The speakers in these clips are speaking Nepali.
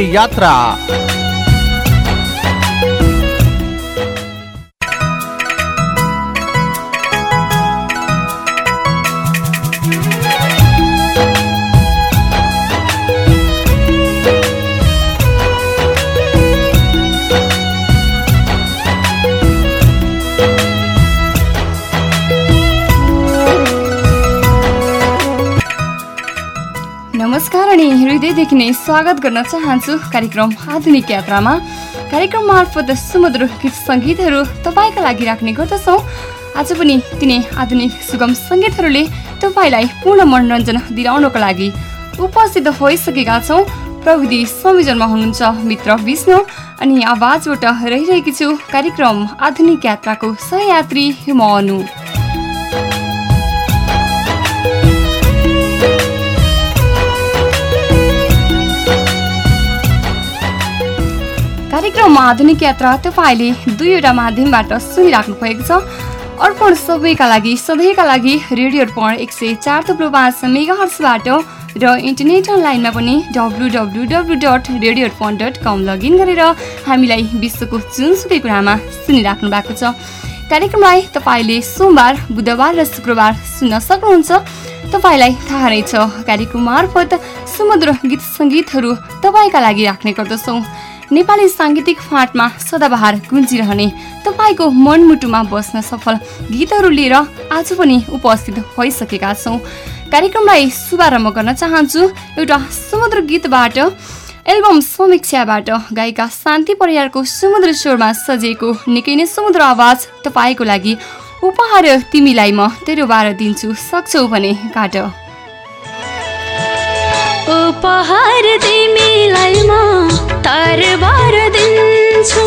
यात्रा अनि हृदयदेखि नै स्वागत गर्न चाहन्छु कार्यक्रम आधुनिक यात्रामा। कार्यक्रम मार्फत सुमधुर गीत सङ्गीतहरू तपाईँका लागि राख्ने गर्दछौँ। आज पनि तिनै आधुनिक सुगम सङ्गीतहरूले तपाईँलाई पूर्ण मनोरञ्जन दिलाउनको लागि उपस्थित भइसकेका छौँ। प्रविधि संयोजनमा हुनुहुन्छ मित्र विष्णु। अनि आवाजबाट रहिरहेकी छु कार्यक्रम आधुनिक यात्राको सहयात्री म कार्यक्रम आधुनिक यात्रा तपाईँले दुईवटा माध्यमबाट सुनिराख्नु भएको छ। अर्पण सबैका लागि सधैँका लागि रेडियो अर्पण एक सय चार थुप्रो पाँच मेगाहर्सबाट र इन्टरनेट अनलाइनमा पनि W W W dot radio Arpan dot com login गरेर हामीलाई विश्वको जुनसुकै कुरामा सुनिराख्नु भएको छ। कार्यक्रमलाई तपाईँले सोमबार बुधबार र शुक्रबार सुन्न सक्नुहुन्छ। तपाईँलाई थाहा नै छ कार्यक्रम मार्फत सुमधुर गीत सङ्गीतहरू तपाईँका लागि राख्ने गर्दछौँ। नेपाली साङ्गीतिक फाँटमा सदाबहार गुन्जिरहने तपाईँको मनमुटुमा बस्न सफल गीतहरू लिएर आज पनि उपस्थित भइसकेका छौँ। कार्यक्रमलाई शुभारम्भ गर्न चाहन्छु एउटा समुद्र गीतबाट एल्बम समीक्षाबाट गायिका शान्ति परियारको समुद्र स्वरमा सजिएको निकै नै समुद्र आवाज तपाईँको लागि उपहार तिमीलाई म तेरो बार दिन्छु सक्छौ भने काट। उपहार तिमीलाई म तरबार दिन्छु।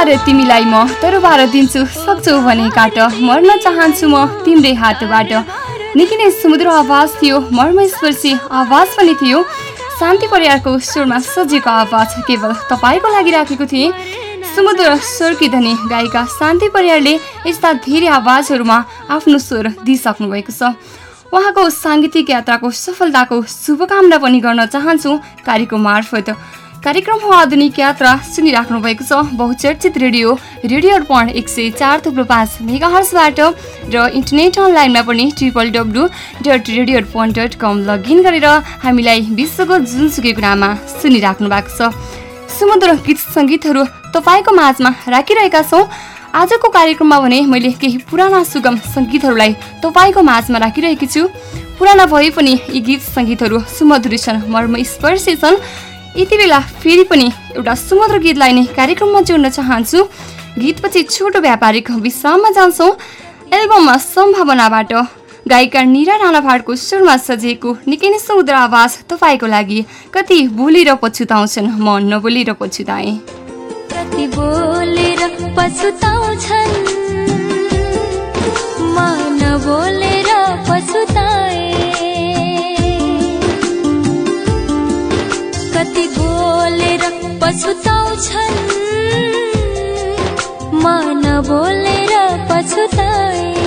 संसार तिमीलाई म तरबार दिन्छु सक्छौ भने काट। मर्न चाहन्छु म तिम्रै हातबाट। निकै नै समुद्र आवाज थियो मर्मस्पर्शी आवाज पनि थियो। शान्ति परिवारको स्वरमा सजिएको आवाज केवल तपाईँको लागि राखेको थिएँ। समुद्र स्वरकी धनी गायिका शान्ति परियारले यस्ता धेरै आवाजहरूमा आफ्नो स्वर दिइसक्नु भएको छ। उहाँको साङ्गीतिक यात्राको सफलताको शुभकामना पनि गर्न चाहन्छु कार्यक्रम मार्फत। कार्यक्रम हो आधुनिक यात्रा सुनिराख्नु भएको छ। बहुचर्चित रेडियो रेडियो अर्पण एक सय चार थुप्रो पाँच मेगा हर्सबाट र इन्टरनेट अनलाइनमा पनि triple W dot radio Arpan dot com log in गरेर हामीलाई विश्वको जुनसुकै कुरामा सुनिराख्नु भएको छ। समुद्र गीत सङ्गीतहरू तपाईँको माझमा राखिरहेका छौँ। आजको कार्यक्रममा भने मैले केही पुराना सुगम सङ्गीतहरूलाई तपाईँको माझमा राखिरहेकी छु। पुराना भए पनि यी गीत सङ्गीतहरू सुमधुरी छन् मर्मस्पर्शी छन्। यति बेला फेरि पनि एउटा सुमधुर गीतलाई नै कार्यक्रममा जोड्न चाहन्छु। गीतपछि छोटो व्यापारिक विश्राममा जान्छौँ। एल्बममा सम्भावनाबाट गायिका निरा राणा भाटको सुरमा सजिएको निकै नै सुमधुर आवाज तपाईँको लागि। कति बोलेर पछुताउँछन् म नबोलेर पछुताएँ कति बोलेर पछुताउँछन् म नबोलेर पछुताए कति बोलेर पछुताउँछन्। म नबोलेर पछुताए।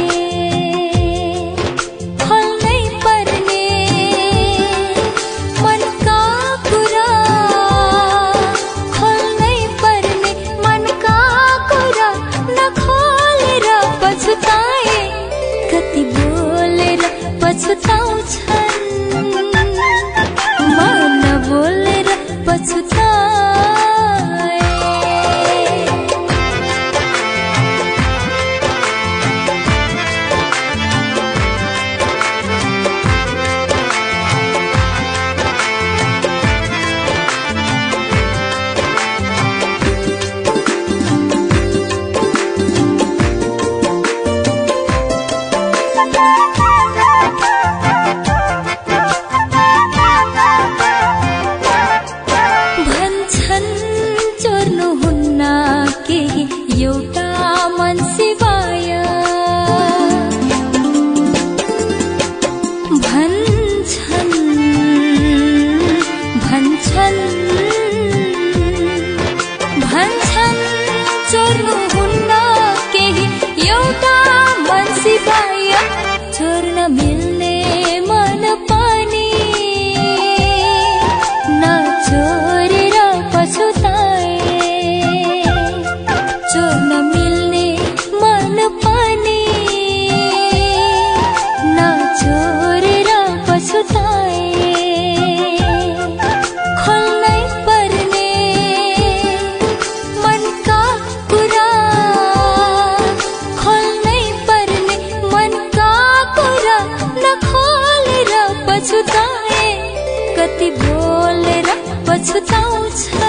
पछुताउँछन् म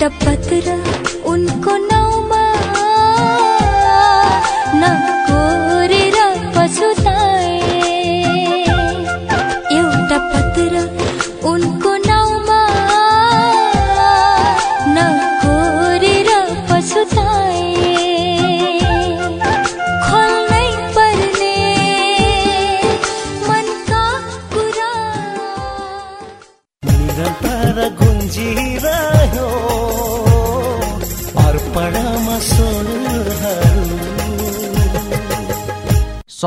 टपत उनको न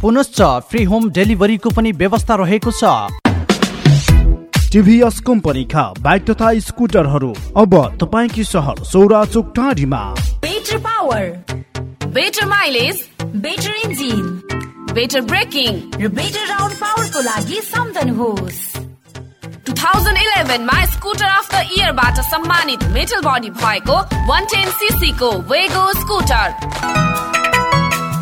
पुनश्च फ्री होम डेलिभरीको पनि व्यवस्था रहेको छ। टिभीएस कम्पनीका बाइक तथा स्कुटरहरू अब तपाईँकी सहर सौरा चोक टाढीमा। Better power better mileage better engine better braking र बेटर राउन्ड पावरको लागि सम्झनुहोस् 2011 मा स्कुटर अफ द इयरबाट सम्मानित मेटल बडी भएको 110 सीसी को वेगो स्कुटर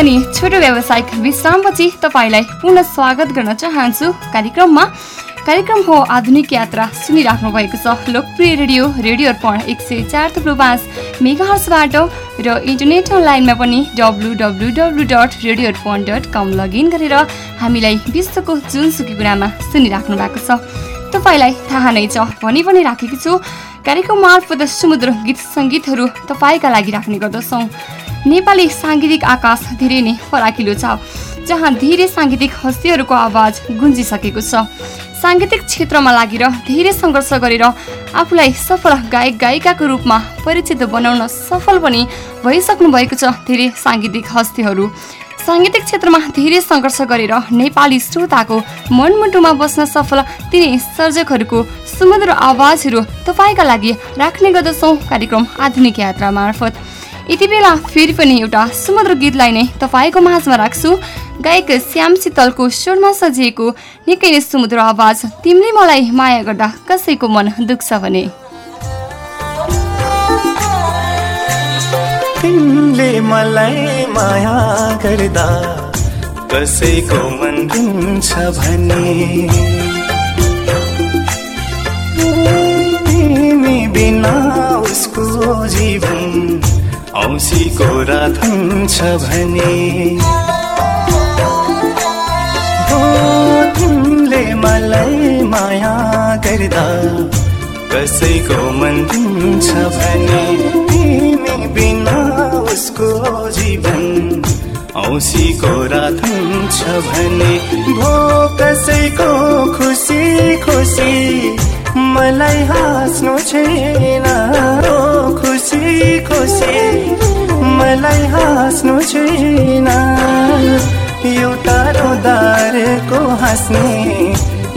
अनि छोटो व्यावसायिक विश्रामपछि तपाईँलाई पुनः स्वागत गर्न चाहन्छु। कार्यक्रममा कार्यक्रम हो आधुनिक यात्रा सुनिराख्नु भएको छ। लोकप्रिय रेडियो रेडियो अर्पण एक सय चार थुप्रो पाँच मेगाहर्सबाट र इन्टरनेट अनलाइनमा पनि W W W dot radio Arpan dot com log in गरेर हामीलाई विश्वको जुनसुकै कुरामा सुनिराख्नु भएको छ। तपाईँलाई थाहा नै छ भनी पनि राखेको छु। कार्यक्रम मार्फत समुद्र गीत सङ्गीतहरू तपाईँका लागि राख्ने गर्दछौँ। नेपाली साङ्गीतिक आकाश धेरै नै फराकिलो छ जहाँ धेरै साङ्गीतिक हस्तीहरूको आवाज गुन्जिसकेको छ। साङ्गीतिक क्षेत्रमा लागेर धेरै सङ्घर्ष गरेर आफूलाई सफल गायक गायिकाको रूपमा परिचित बनाउन सफल पनि भइसक्नु भएको छ धेरै साङ्गीतिक हस्तीहरू। साङ्गीतिक क्षेत्रमा धेरै सङ्घर्ष गरेर नेपाली श्रोताको मनमुटुमा बस्न सफल तिनै सर्जकहरूको सुमधुर आवाजहरू तपाईँका लागि राख्ने गर्दछौँ कार्यक्रम आधुनिक यात्रा मार्फत। यति बेला फेरि पनि एउटा सुमधुर गीतलाई नै तपाईँको माझमा राख्छु। गायक श्याम शीतलको स्वरमा सजिएको निकै नै सुमधुर आवाज। तिमीले मलाई माया गर्दा कसैको मन दुख्छ भने। तिमीले मलाई माया गर्दा कसैको मन भने। तिमी बिना उसको जीवन औँसीको रात हुन्छ भने। तिमीले मलाई माया गर्दा कसैको मन रुन्छ भने। तिमी बिना उसको जीवन औँसीको रात हुन्छ भने। भो कसैको खुसी खुसी मलाई हाँस्नु छैन। खुसी खुसी मलाई हाँस्नु छैन। एउटा रोदारको हाँस्ने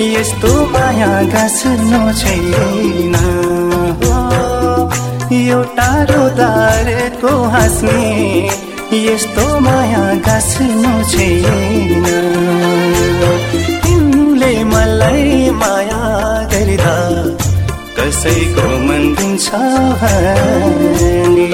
यस्तो माया गाँच्नु छैन। एउटा रोदारको हाँस्ने यस्तो माया गाँच्नु छैन। तिमीले मलाई माया गर्दा कसैको मन दिन्छ भने।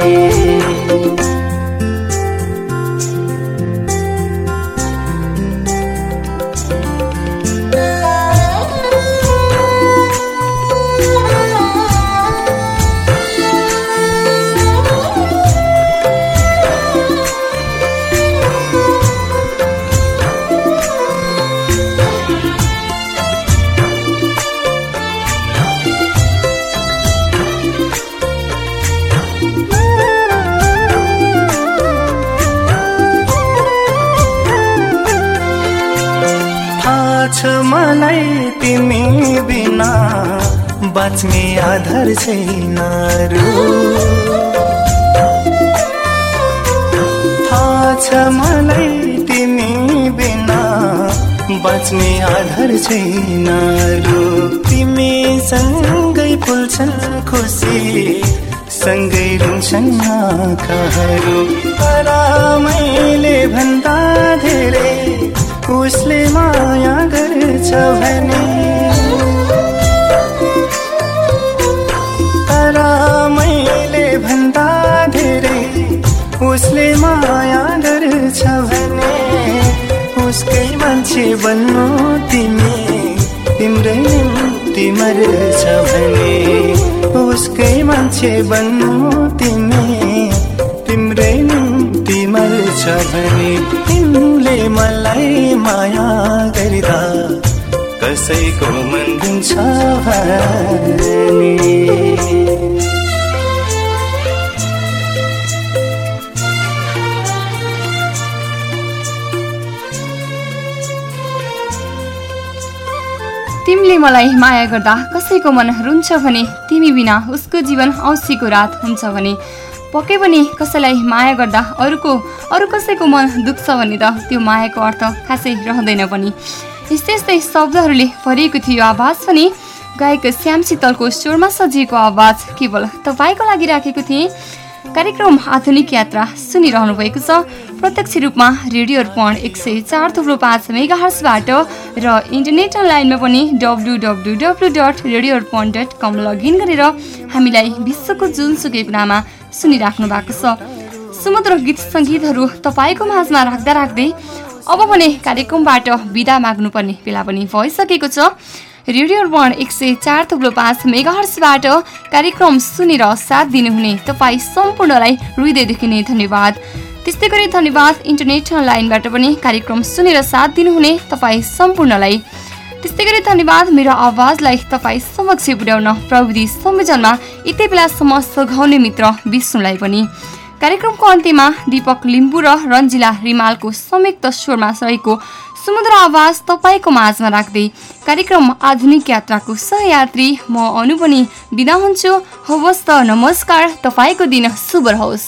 मलाई तिमी बिना बाँच्ने आधार छैन रु। छ मलाई तिमी बिना बाँच्ने आधार छैन तिमी सँगै फुल्छन् खुसी सँगै रुन्छन् आँखाहरू। तर मैले भन्दा धेरै उसले माया गर्छ भने। तर मैले भन्दा धेरै उसले माया गर्छ भने। उसकै मान्छे बन्नु तिमी तिम्रै निम्ति मर्छ भने। उसकै मान्छे बन्नु तिमी तिम्रै निम्ति मर्छ भने। मलाई माया गरिदा। कसैको मन दिन्छ तिमीले मलाई माया गर्दा कसैको मन रुन्छ भने तिमी बिना उसको जीवन औँसीको रात हुन्छ भने। पक्कै पनि कसैलाई माया गर्दा अरूको अरू कसैको मन दुख्छ भने त त्यो मायाको अर्थ खासै रहँदैन पनि। यस्तै यस्तै शब्दहरूले भरिएको थियो आवाज पनि गायक श्याम शीतलको स्वरमा सजिएको आवाज केवल तपाईँको लागि राखेको थिएँ। कार्यक्रम आधुनिक यात्रा सुनिरहनु भएको छ। प्रत्यक्ष रूपमा रेडियो अर्पण एक सय चार थुप्रो पाँच मेगा हर्सबाट र इन्टरनेट अनलाइनमा पनि W W W dot radio Arpan dot com log in गरेर हामीलाई विश्वको जुनसुकै कुरामा सुनिराख्नु भएको छ। सुमधुर गीत सङ्गीतहरू तपाईँको माझमा राख्दा राख्दै अब भने कार्यक्रमबाट बिदा माग्नुपर्ने बेला पनि भइसकेको छ। रेडियो अर्पण एक सय चार थुप्रो पाँच मेगाहर्सबाट कार्यक्रम सुनेर साथ दिनुहुने तपाईँ सम्पूर्णलाई हृदयदेखि नै धन्यवाद। त्यस्तै गरी धन्यवाद इन्टरनेट लाइनबाट पनि कार्यक्रम सुनेर साथ दिनुहुने तपाईँ सम्पूर्णलाई। त्यस्तै गरी धन्यवाद मेरो आवाजलाई तपाईँ समक्ष पुर्याउन प्रविधि संयोजनमा यति बेलासम्म सघाउने मित्र विष्णुलाई पनि कार्यक्रमको अन्त्यमा दीपक लिम्बू र रन्जिला रिमालको संयुक्त स्वरमा रहेको सुमधुर आवाज तपाईँको माझमा राख्दै कार्यक्रम आधुनिक यात्राको सहयात्री म अनु पनि बिदा हुन्छु हवस् त नमस्कार तपाईँको दिन शुभ रहोस्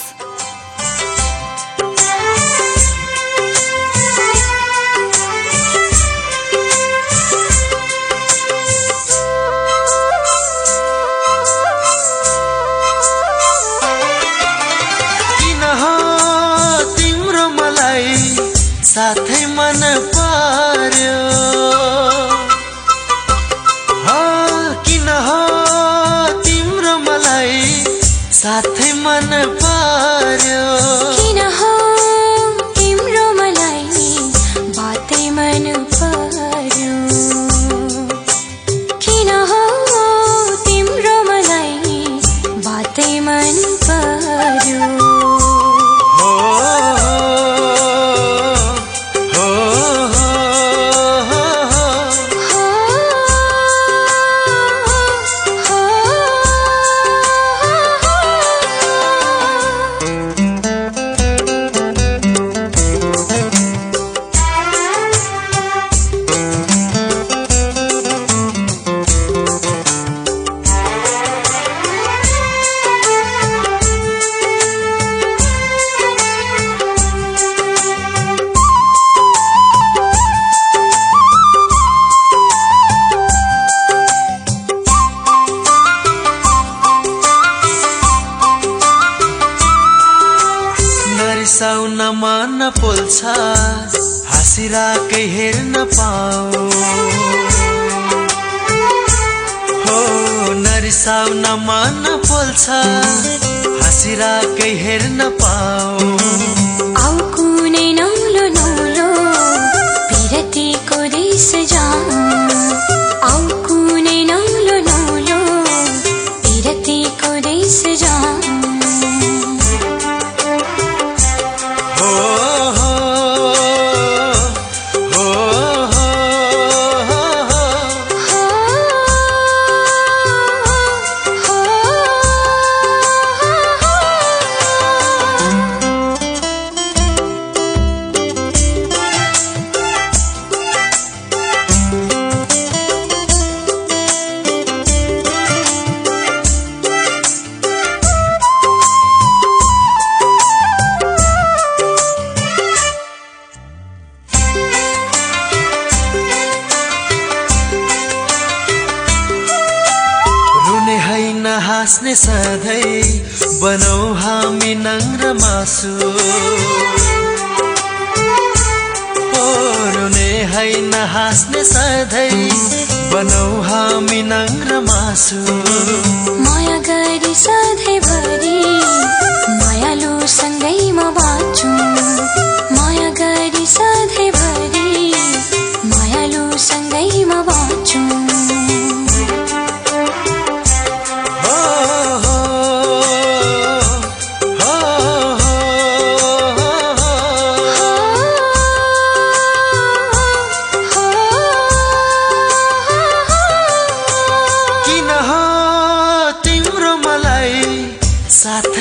पोल्छ हाँसिराकै हेर्न पाऊ। सधैँ बनौ हामी नङ्ग्र मासु। ओ रुने होइन हाँस्ने सधैँ बनौ हामी नङ्ग्र मासु। माया गरी सधैँभरि मायालुसँगै म बाँच्छु। माया गरी सधैँभरि मायालुसँगै म बाँच्छु। साथै